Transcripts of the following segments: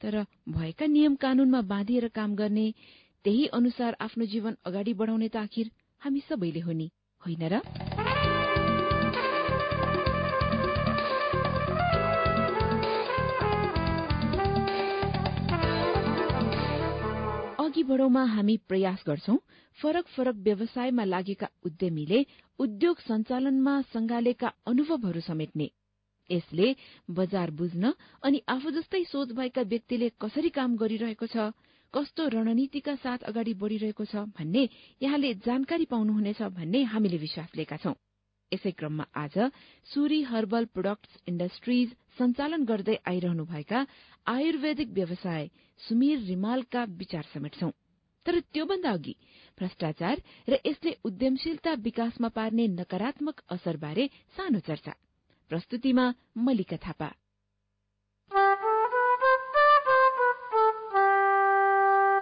तर भएका नियम कानूनमा बाँधिएर काम गर्ने त्यही अनुसार आफ्नो जीवन अगाडि बढाउने त आखिर हामी सबैले हो नि होइन र? अघि बढौमा हामी प्रयास गर्छौं फरक फरक व्यवसायमा लागेका उद्यमीले उद्योग सञ्चालनमा संगालेका अनुभवहरू समेट्ने। यसले बजार बुझ्न अनि आफू जस्तै सोच भएका व्यक्तिले कसरी काम गरिरहेको छ कस्तो रणनीतिका साथ अगाडि बढ़िरहेको छ भन्ने यहाँले जानकारी पाउनुहुनेछ भन्ने हामीले विश्वास लिएका छौं। यसै क्रममा आज सूरी हर्बल प्रोडक्ट्स इण्डस्ट्रीज सञ्चालन गर्दै आइरहनुभएका आयुर्वेदिक व्यवसाय सुमीर रिमालका विचार समेट्छौं। तर त्योभन्दा अघि भ्रष्टाचार र यसले उद्यमशीलता विकासमा पार्ने नकारात्मक असरबारे सानो चर्चा। प्रस्तुतिमा मलिका थापा।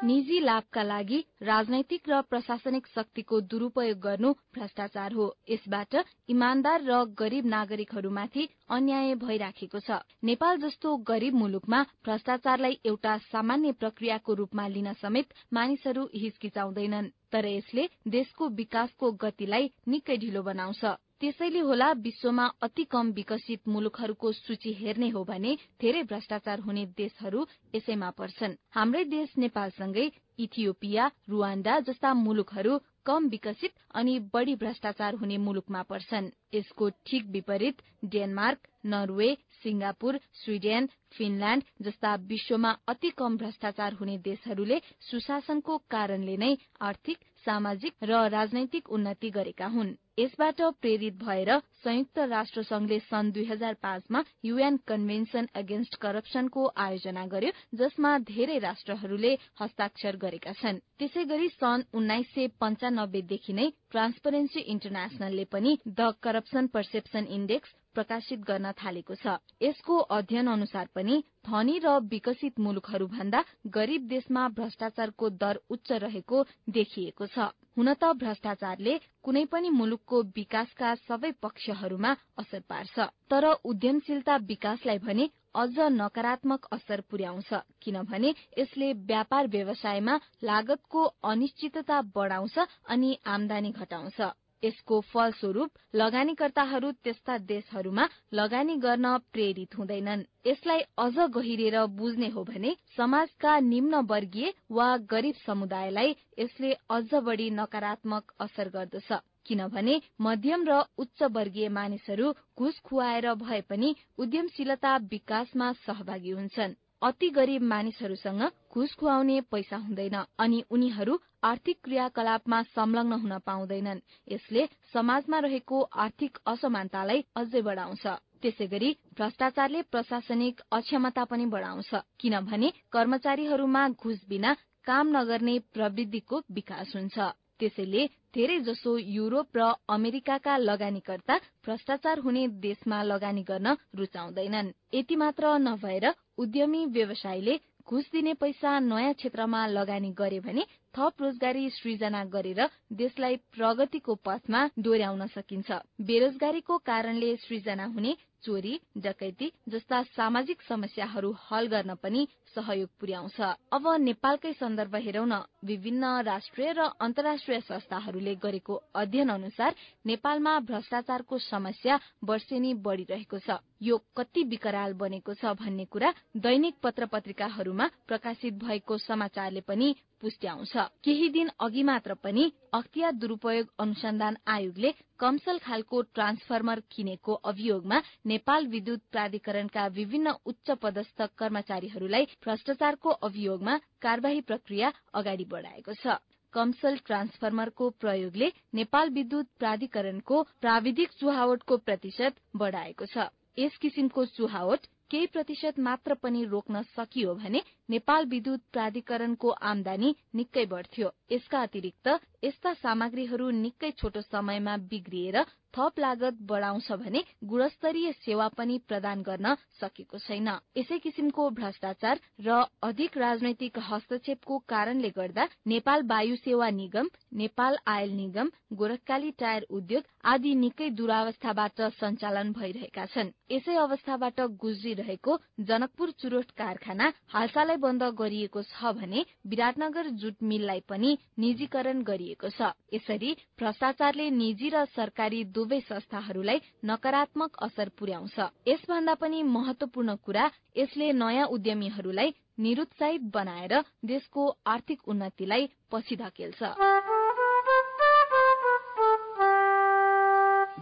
निजी लाभका लागि राजनैतिक र प्रशासनिक शक्तिको दुरूपयोग गर्नु भ्रष्टाचार हो। यसबाट इमान्दार र गरीब नागरिकहरूमाथि अन्याय भइराखेको छ। नेपाल जस्तो गरीब मुलुकमा भ्रष्टाचारलाई एउटा सामान्य प्रक्रियाको रूपमा लिन समेत मानिसहरू हिचकिचाउँदैनन्। तर यसले देशको विकासको गतिलाई निकै ढिलो बनाउँछ। त्यसैले होला विश्वमा अति कम विकसित मुलुकहरूको सूची हेर्ने हो भने धेरै भ्रष्टाचार हुने देशहरू यसैमा पर्छन्। हाम्रै देश नेपालसँगै इथियोपिया रुवाण्डा जस्ता मुलुकहरू कम विकसित अनि बढ़ी भ्रष्टाचार हुने मुलुकमा पर्छन्। यसको ठिक विपरीत Denmark Norway Singapore Sweden Finland जस्ता विश्वमा अति कम भ्रष्टाचार हुने देशहरूले सुशासनको कारणले नै आर्थिक सामाजिक र राजनैतिक उन्नति गरेका हुन्। यसबाट प्रेरित भएर संयुक्त राष्ट्र संघले सन् दुई हजार पाँचमा युएन कन्भेन्सन अगेन्स्ट करप्सनको आयोजना गर्यो जसमा धेरै राष्ट्रहरूले हस्ताक्षर गरेका छन्। त्यसै गरी सन् उन्नाइस सय पञ्चानब्बेदेखि नै ट्रान्सपरेन्सी इन्टरनेशनलले पनि द करप्सन पर्सेप्सन इण्डेक्स प्रकाशित गर्न थालेको छ। यसको अध्ययन अनुसार पनि धनी र विकसित मुलुकहरू भन्दा गरीब देशमा भ्रष्टाचारको दर उच्च रहेको देखिएको छ। हुन त भ्रष्टाचारले कुनै पनि मुलुकको विकासका सबै पक्षहरूमा असर पार्छ। तर उद्यमशीलता विकासलाई भने अझ नकारात्मक असर पुर्याउँछ किनभने यसले व्यापार व्यवसायमा लागतको अनिश्चितता बढ़ाउँछ अनि आमदानी घटाउँछ। यसको फलस्वरूप लगानीकर्ताहरू त्यस्ता देशहरूमा लगानी गर्न प्रेरित हुँदैनन्। यसलाई अझ गहिरेर बुझ्ने हो भने समाजका निम्न वर्गीय वा गरीब समुदायलाई यसले अझ बढ़ी नकारात्मक असर गर्दछ। किनभने मध्यम र उच्च वर्गीय मानिसहरू घुस खुवाएर भए पनि उद्यमशीलता विकासमा सहभागी हुन्छन्। अति गरीब मानिसहरूसँग घुस खुवाउने पैसा हुँदैन अनि उनीहरू आर्थिक क्रियाकलापमा संलग्न हुन पाउँदैनन्। यसले समाजमा रहेको आर्थिक असमानतालाई अझै बढाउँछ। त्यसै गरी भ्रष्टाचारले प्रशासनिक अक्षमता पनि बढाउँछ किनभने कर्मचारीहरूमा घुस बिना काम नगर्ने प्रवृत्तिको विकास हुन्छ। त्यसैले धेरै जसो युरोप र अमेरिकाका लगानीकर्ता भ्रष्टाचार हुने देशमा लगानी गर्न रुचाउँदैनन्। यति मात्र नभएर उद्यमी व्यवसायले घुस दिने पैसा नयाँ क्षेत्रमा लगानी गरे भने थप रोजगारी सृजना गरेर देशलाई प्रगतिको पथमा डोर्याउन सकिन्छ। बेरोजगारीको कारणले सृजना हुने चोरी डकैती जस्ता सामाजिक समस्याहरू हल गर्न पनि सहयोग पुर्याउँछ। अब नेपालकै सन्दर्भ हेरौं न विभिन्न राष्ट्रिय र अन्तर्राष्ट्रिय संस्थाहरूले गरेको अध्ययन अनुसार नेपालमा भ्रष्टाचारको समस्या वर्षेनी बढ़िरहेको छ। यो कति विकराल बनेको छ भन्ने कुरा दैनिक पत्र पत्रिकाहरूमा प्रकाशित भएको समाचारले पनि पुष्ट्याउँछ। केही दिन अघि मात्र पनि अख्तियार दुरूपयोग अनुसन्धान आयोगले कमसल खालको ट्रान्सफर्मर किनेको अभियोगमा नेपाल विद्युत प्राधिकरणका विभिन्न उच्च पदस्थ कर्मचारीहरूलाई भ्रष्टाचारको अभियोगमा कार्यवाही प्रक्रिया अगाडि बढ़ाएको छ। कमसल ट्रान्सफर्मरको प्रयोगले नेपाल विद्युत प्राधिकरणको प्राविधिक चुहावटको प्रतिशत बढ़ाएको छ। यस किसिमको चुहावट केही प्रतिशत मात्र पनि रोक्न सकियो भने नेपाल विद्युत प्राधिकरणको आमदानी निकै बढ्थ्यो। यसका अतिरिक्त यस्ता सामग्रीहरू निकै छोटो समयमा बिग्रिएर थप लागत बढ़ाउँछ भने गुणस्तरीय सेवा पनि प्रदान गर्न सकेको छैन। यसै किसिमको भ्रष्टाचार र अधिक राजनैतिक हस्तक्षेपको कारणले गर्दा नेपाल वायु सेवा निगम नेपाल आयल निगम गोरखकाली टायर उद्योग आदि निकै दुरावस्थाबाट सञ्चालन भइरहेका छन्। यसै अवस्थाबाट गुज्रिरहेको जनकपुर चुरोट कारखाना हालसालै बन्द गरिएको छ भने विराटनगर जुट मिललाई पनि निजीकरण गरिएको छ। यसरी भ्रष्टाचारले निजी र सरकारी दुवै संस्थाहरूलाई नकारात्मक असर पुर्याउँछ। यसभन्दा पनि महत्वपूर्ण कुरा यसले नयाँ उद्यमीहरूलाई निरुत्साहित बनाएर देशको आर्थिक उन्नतिलाई पछि धकेल्छ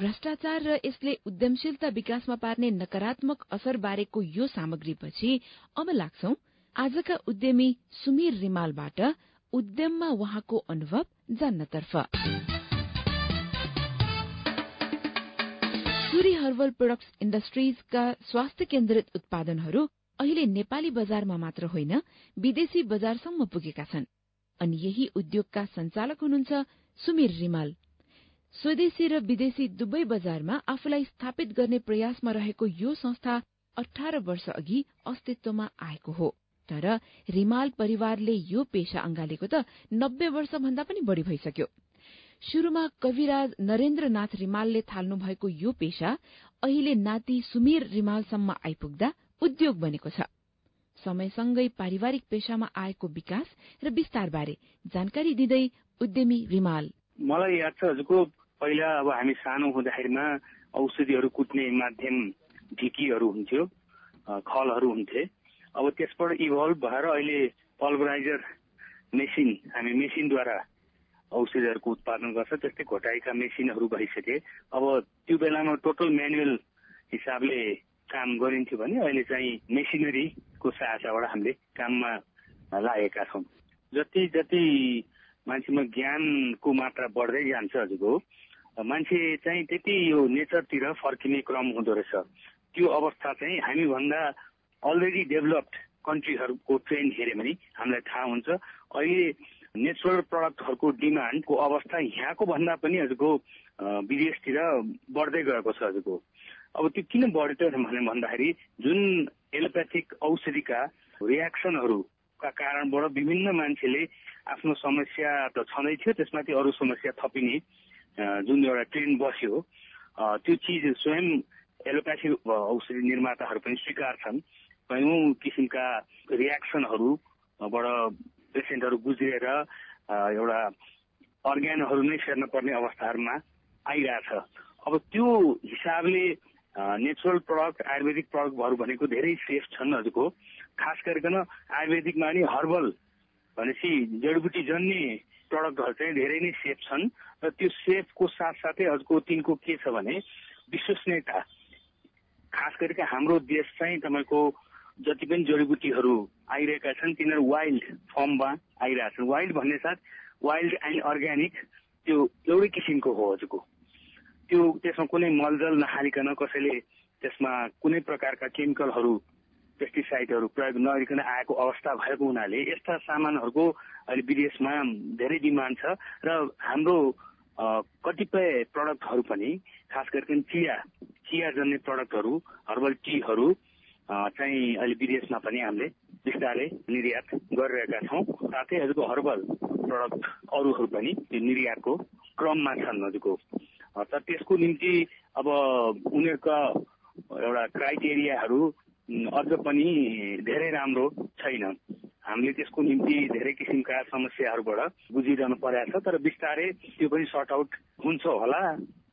भ्रष्टाचार र यसले उद्यमशीलता विकासमा पार्ने नकारात्मक असर बारेको यो सामग्रीपछि अब लाग्छौ आजका उद्यमी सुमीर रिमालबाट उद्यममा उहाँको अनुभव जान्नतर्फ। सुरी हर्बल प्रोडक्ट्स इण्डस्ट्रीजका स्वास्थ्य केन्द्रित उत्पादनहरू अहिले नेपाली बजारमा मात्र होइन विदेशी बजारसम्म पुगेका छन्। अनि यही उद्योगका संचालक हुनुहुन्छ सुमीर रिमाल। स्वदेशी र विदेशी दुवै बजारमा आफूलाई स्थापित गर्ने प्रयासमा रहेको यो संस्था अठार वर्ष अघि अस्तित्वमा आएको हो। तर रिमाल परिवारले यो पेशा अंगालेको त नब्बे वर्ष भन्दा पनि बढ़ी भइसक्यो। शुरूमा कविराज नरेन्द्रनाथ रिमालले थाल्नु भएको यो पेशा अहिले नाति सुमीर रिमालसम्म आइपुग्दा उद्योग बनेको छ। समयसँगै पारिवारिक पेशामा आएको विकास र विस्तार बारे जानकारी दिँदै उद्यमी रिमाल। मलाई याद छ हजुरको पहिला अब हामी सानो हुँदाखेरिमा औषधिहरू कुट्ने माध्यम ढिकीहरू हुन्थ्यो खलहरू हुन्थे। अब त्यसबाट इभल्भ भएर अहिले पल्भराइजर मेसिन हामी मेसिनद्वारा औषधिहरूको उत्पादन गर्छ त्यस्तै घोटाइका मेसिनहरू भइसके। अब त्यो बेलामा टोटल म्यानुअल हिसाबले काम गरिन्थ्यो भने अहिले चाहिँ मेसिनरीको सहायताबाट हामीले काममा लागेका छौँ। जति जति मान्छेमा ज्ञानको मात्रा बढ्दै जान्छ हजुरको मान्छे चाहिँ त्यति यो नेचरतिर फर्किने क्रम हुँदो रहेछ। त्यो अवस्था चाहिँ हामीभन्दा अलरेडी डेभलप्ड कन्ट्रीहरूको ट्रेन्ड हेऱ्यो भने हामीलाई थाहा हुन्छ। अहिले नेचुरल प्रडक्टहरूको डिमान्डको अवस्था यहाँको भन्दा पनि हजुरको विदेशतिर बढ्दै गएको छ हजुरको। अब त्यो किन बढ्यो भने भन्दाखेरि जुन एलोप्याथिक औषधिका रियाक्सनहरूका कारणबाट विभिन्न मान्छेले आफ्नो समस्या त छँदै थियो त्यसमाथि अरू समस्या थपिने जुन एउटा ट्रेन्ड बस्यो त्यो चिज स्वयं एलोप्याथिक औषधि निर्माताहरू पनि स्वीकार छन्। कयौँ किसिमका रियाक्सनहरूबाट पेसेन्टहरू गुज्रिएर एउटा अर्ग्यानहरू नै फेर्न पर्ने अवस्थाहरूमा आइरहेछ। अब त्यो हिसाबले नेचुरल प्रडक्ट आयुर्वेदिक प्रडक्टहरू भनेको धेरै सेफ छन् हजुरको। खास गरिकन आयुर्वेदिकमा नि हर्बल भनेपछि जडीबुटी जन्ने प्रडक्टहरू चाहिँ धेरै नै सेफ छन्। र त्यो सेफको साथसाथै हजुरको तिनको के छ भने विश्वसनीयता। खास गरिकन हाम्रो देश चाहिँ तपाईँको जति पनि जडीबुटीहरू आइरहेका छन् तिनीहरू वाइल्ड फर्ममा आइरहेका छन्। वाइल्ड भन्ने साथ वाइल्ड एन्ड अर्ग्यानिक त्यो एउटै किसिमको हो हजुरको। त्यो त्यसमा कुनै मलजल नहालिकन कसैले त्यसमा कुनै प्रकारका केमिकलहरू पेस्टिसाइडहरू प्रयोग नगरिकन आएको अवस्था भएको हुनाले यस्ता सामानहरूको अहिले विदेशमा धेरै डिमान्ड छ र हाम्रो कतिपय प्रडक्टहरू पनि खास गरिकन चिया चिया जन्ने प्रडक्टहरू हर्बल टीहरू चाहिँ अहिले विदेशमा पनि हामीले बिस्तारै निर्यात गरिरहेका छौँ। साथै हजुरको हर्बल प्रडक्ट अरूहरू पनि निर्यातको क्रममा छन् हजुरको। तर त्यसको निम्ति अब उनीहरूका एउटा क्राइटेरियाहरू अझ पनि धेरै राम्रो छैन। हामीले त्यसको निम्ति धेरै किसिमका समस्याहरूबाट गुजिरहनु परेको छ तर बिस्तारै त्यो पनि सर्ट आउट हुन्छ होला।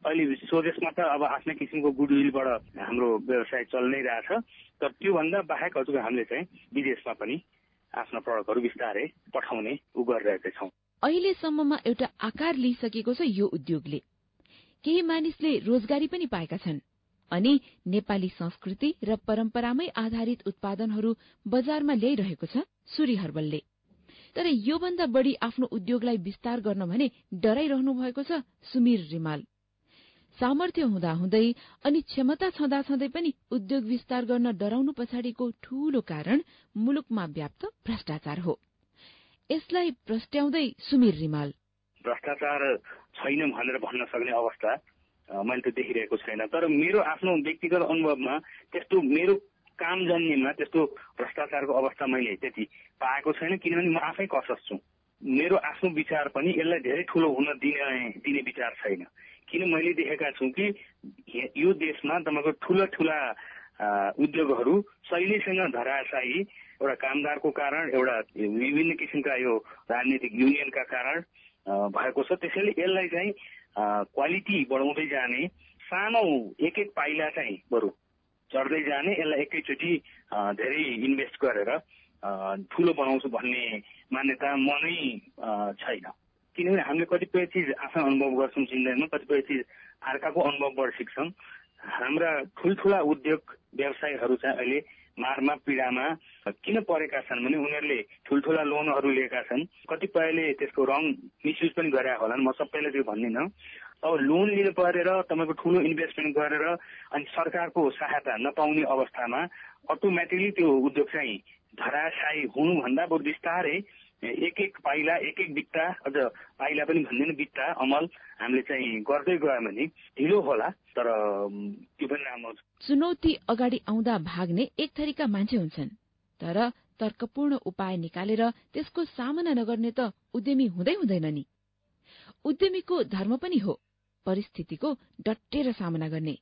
अहिले स्वदेशमा त अब आफ्नै किसिमको गुडविलबाट हाम्रो व्यवसाय चल नै रहेछ तर त्योभन्दा बाहेक हजुर हामीले चाहिँ विदेशमा पनि आफ्ना प्रडक्टहरू बिस्तारै पठाउने उ गरिरहेका छौँ। अहिलेसम्ममा एउटा आकार लिइसकेको छ यो उद्योगले। केही मानिसले रोजगारी पनि पाएका छन् अनि नेपाली संस्कृति र परम्परामै आधारित उत्पादनहरू बजारमा ल्याइरहेको छ सूरी हर्बलले। तर योभन्दा बढ़ी आफ्नो उद्योगलाई विस्तार गर्न भने डराइरहनु भएको छ सुमीर रिमाल। सामर्थ्य हुँदाहुँदै अनि क्षमता छँदाछँदै पनि उद्योग विस्तार गर्न डराउनु पछाडिको ठूलो कारण मुलुकमा व्याप्त भ्रष्टाचार हो। यसलाई प्रस्ट्याउँदै सुमिर रिमाल। भ्रष्टाचार छैन भनेर भन्न सक्ने अवस्था मैले त देखिरहेको छैन। तर मेरो आफ्नो व्यक्तिगत अनुभवमा त्यस्तो मेरो काम जन्यमा त्यस्तो भ्रष्टाचारको अवस्था मैले त्यति पाएको छैन किनभने म आफै कसस छु। मेरो आफ्नो विचार पनि यसलाई धेरै ठुलो हुन दिने दिने विचार छैन। किन मैले देखेका छु कि यो देशमा तपाईँको ठुला ठुला उद्योगहरू शैलीसँग धराशायी एउटा कामदारको कारण एउटा विभिन्न किसिमका यो राजनीतिक युनियनका कारण भएको छ। त्यसैले यसलाई चाहिँ क्वालिटी बढाउँदै जाने सानो एक एक पाइला चाहिँ बरु चढ्दै जाने यसलाई एकैचोटि धेरै इन्भेस्ट गरेर ठुलो बनाउँछु भन्ने मान्यता मनै छैन। किनभने हामीले कतिपय चिज आफ्नो अनुभव गर्छौँ जिन्दगीमा कतिपय चिज अर्काको अनुभवबाट सिक्छौँ हाम्रा ठुल्ठुला उद्योग व्यवसायहरू चाहिँ अहिले मारमा पीडामा किन परेका छन् भने उनीहरूले ठुल्ठुला लोनहरू लिएका छन्। कतिपयले त्यसको रङ मिसयुज पनि गरे होलान्। म सबैलाई त्यो भन्दिनँ। अब लोन लिनु परेर तपाईँको ठुलो इन्भेस्टमेन्ट गरेर अनि सरकारको सहायता नपाउने अवस्थामा अटोमेटिकली त्यो उद्योग चाहिँ धराशायी हुनुभन्दा बरु बिस्तारै एक एक पाइला एक एक बित्ता अझ पाइला पनि भन्दैन बित्ता अमल हामीले चाहिँ गर्दै गयो भने ढिलो होला तर त्यो पनि राम्रो चुनौती अगाडि आउँदा भाग्ने एक थरीका मान्छे हुन्छन् तर तर्कपूर्ण उपाय निकालेर त्यसको सामना नगर्ने त उद्यमी हुँदै हुँदैन नि। उद्यमीको धर्म पनि हो परिस्थितिको डटेर सामना गर्ने।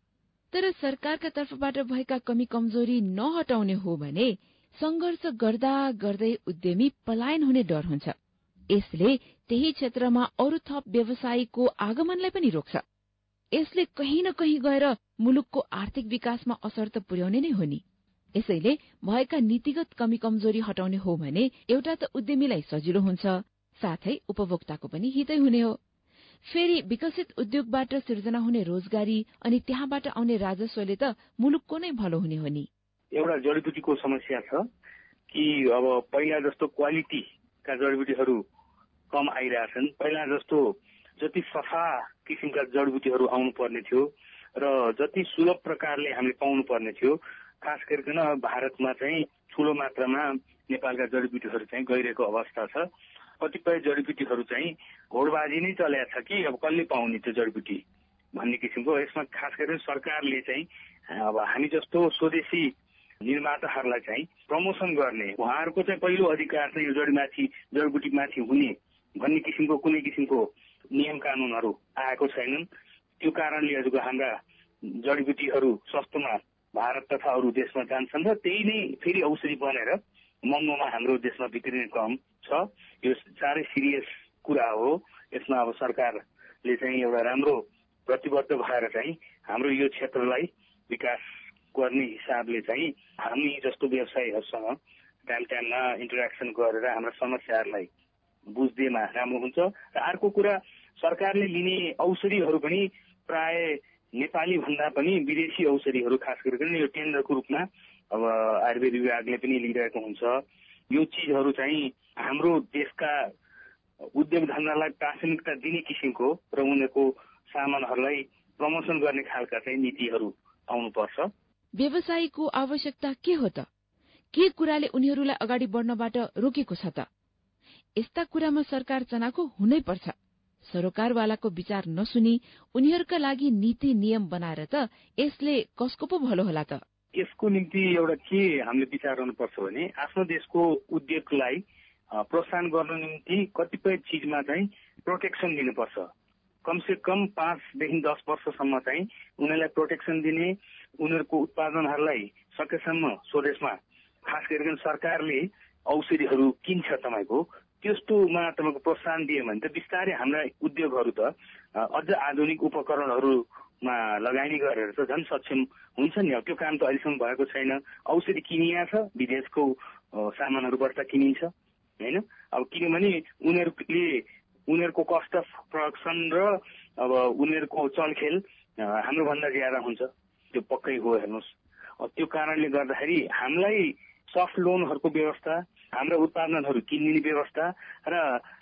तर सरकारका तर्फबाट भएका कमी कमजोरी नहटाउने हो भने संघर्ष गर्दा गर्दै उद्यमी पलायन हुने डर हुन्छ। यसले त्यही क्षेत्रमा अरू थप व्यवसायीको आगमनलाई पनि रोक्छ। यसले कहीँ न कहीँ गएर मुलुकको आर्थिक विकासमा असर त पुर्याउने नै हो नि। यसैले भएका नीतिगत कमी कमजोरी हटाउने हो भने एउटा त उद्यमीलाई सजिलो हुन्छ साथै उपभोक्ताको पनि हितै हुने हो। फेरि विकसित उद्योगबाट सिर्जना हुने रोजगारी अनि त्यहाँबाट आउने राजस्वले त मुलुकको नै भलो हुने हो नि। एउटा जडीबुटीको समस्या छ कि अब पहिला जस्तो क्वालिटीका जडीबुटीहरू कम आइरहेछन्। पहिला जस्तो जति सफा किसिमका जडीबुटीहरू आउनु पर्ने थियो र जति सुलभ प्रकारले हामीले पाउनु पर्ने थियो खास गरिकन भारतमा चाहिँ ठुलो मात्रामा नेपालका जडीबुटीहरू चाहिँ गइरहेको अवस्था छ। कतिपय जडीबुटीहरू चाहिँ घोडबाजी नै चलेको छ कि अब कसले पाउने त्यो जडीबुटी भन्ने किसिमको। यसमा खास गरी सरकारले चाहिँ अब हामी जस्तो स्वदेशी निर्माताहरूलाई चाहिँ प्रमोसन गर्ने उहाँहरूको चाहिँ पहिलो अधिकार चाहिँ यो जडीमाथि जडीबुटीमाथि हुने भन्ने किसिमको कुनै किसिमको नियम कानुनहरू आएको छैनन्। त्यो कारणले हजुरको हाम्रा जडीबुटीहरू सस्तोमा भारत तथा अरू देशमा जान्छन् र त्यही नै फेरि औषधि बनेर महँगोमा हाम्रो देशमा बिक्रिने क्रम छ। यो साह्रै सिरियस कुरा हो। यसमा अब सरकारले चाहिँ एउटा राम्रो प्रतिबद्ध भएर चाहिँ हाम्रो यो क्षेत्रलाई विकास गर्ने हिसाबले चाहिँ हामी जस्तो व्यवसायीहरूसँग टाइम टाइममा इन्टरेक्सन गरेर हाम्रा समस्याहरूलाई बुझ्दैमा राम्रो हुन्छ र अर्को कुरा सरकारले लिने औषधिहरू पनि प्राय नेपाली भन्दा पनि विदेशी औषधिहरू खास गरिकन यो केन्द्रको रूपमा अब आयुर्वेद विभागले पनि लिइरहेको हुन्छ। यो चिजहरू चाहिँ हाम्रो देशका उद्योग धन्दालाई प्राथमिकता दिने किसिमको र उनीहरूको सामानहरूलाई प्रमोसन गर्ने खालका चाहिँ नीतिहरू आउनुपर्छ। व्यवसायीको आवश्यकता के हो त? के कुराले उनीहरूलाई अगाडि बढ्नबाट रोकेको छ त? यस्ता कुरामा सरकार चनाको हुनै पर्छ। सरोकारवालाको विचार नसुनी उनीहरूका लागि नीति नियम बनाएर त यसले कसको पो भलो होला त? यसको निम्ति एउटा के हामीले विचार गर्नुपर्छ भने आफ्नो देशको उद्योगलाई प्रोत्साहन गर्नु निम्ति कतिपय चिजमा चाहिँ प्रोटेक्सन दिनुपर्छ। कमसे कम पाँचदेखि दस वर्षसम्म चाहिँ उनीहरूलाई प्रोटेक्सन दिने उनीहरूको उत्पादनहरूलाई सकेसम्म स्वदेशमा खास गरिकन सरकारले औषधिहरू किन्छ तपाईँको त्यस्तोमा तपाईँको प्रोत्साहन दियो भने त बिस्तारै हाम्रा उद्योगहरू त अझ आधुनिक उपकरणहरूमा लगानी गरेर त झन् सक्षम हुन्छ नि। अब त्यो काम त अहिलेसम्म भएको छैन। औषधि किनिया छ विदेशको सामानहरूबाट किनिन्छ होइन? अब किनभने उनीहरूले उनीहरूको कस्ट अफ प्रडक्सन र अब उनीहरूको चलखेल हाम्रो भन्दा ज्यादा हुन्छ। त्यो पक्कै हो हेर्नुहोस्। त्यो कारणले गर्दाखेरि हामीलाई सफ्ट लोनहरूको व्यवस्था हाम्रा उत्पादनहरू किनिने व्यवस्था र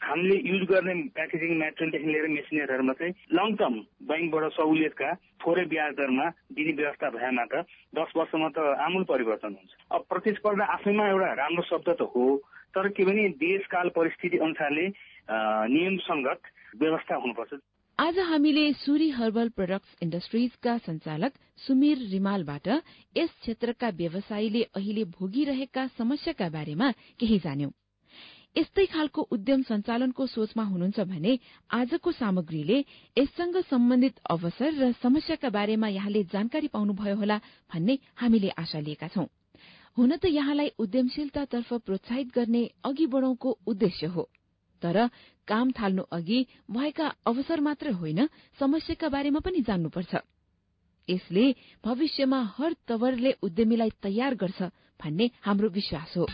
हामीले युज गर्ने प्याकेजिङ मेटेरियलदेखि लिएर मेसिनरीहरूमा चाहिँ लङ टर्म ब्याङ्कबाट सहुलियतका थोरै ब्याज दरमा दिने व्यवस्था भएमा त दस वर्षमा त आमूल परिवर्तन हुन्छ। अब प्रतिस्पर्धा आफैमा एउटा राम्रो शब्द त हो तर के भने देशकाल परिस्थिति अनुसारले नियम संगत व्यवस्था हुनुपर्छ। आज हामीले सुरी हर्बल प्रोडक्ट्स इण्डस्ट्रीजका संचालक सुमिर रिमालबाट यस क्षेत्रका व्यवसायीले अहिले भोगिरहेका समस्याका बारेमा केही जान्यौं। यस्तै खालको उद्यम सञ्चालनको सोचमा हुनुहुन्छ भने आजको सामग्रीले यससँग सम्बन्धित अवसर र समस्याका बारेमा यहाँले जानकारी पाउनुभयो होला भन्ने हामीले आशा लिएका छौं। हुन त यहाँलाई उद्यमशीलतातर्फ प्रोत्साहित गर्ने अघि बढ़ौको उद्देश्य हो। तर काम थाल्नु अघि भएका अवसर मात्र होइन समस्याका बारेमा पनि जान्नुपर्छ। यसले भविष्यमा हर तवरले उद्यमीलाई तयार गर्छ भन्ने हाम्रो विश्वास हो।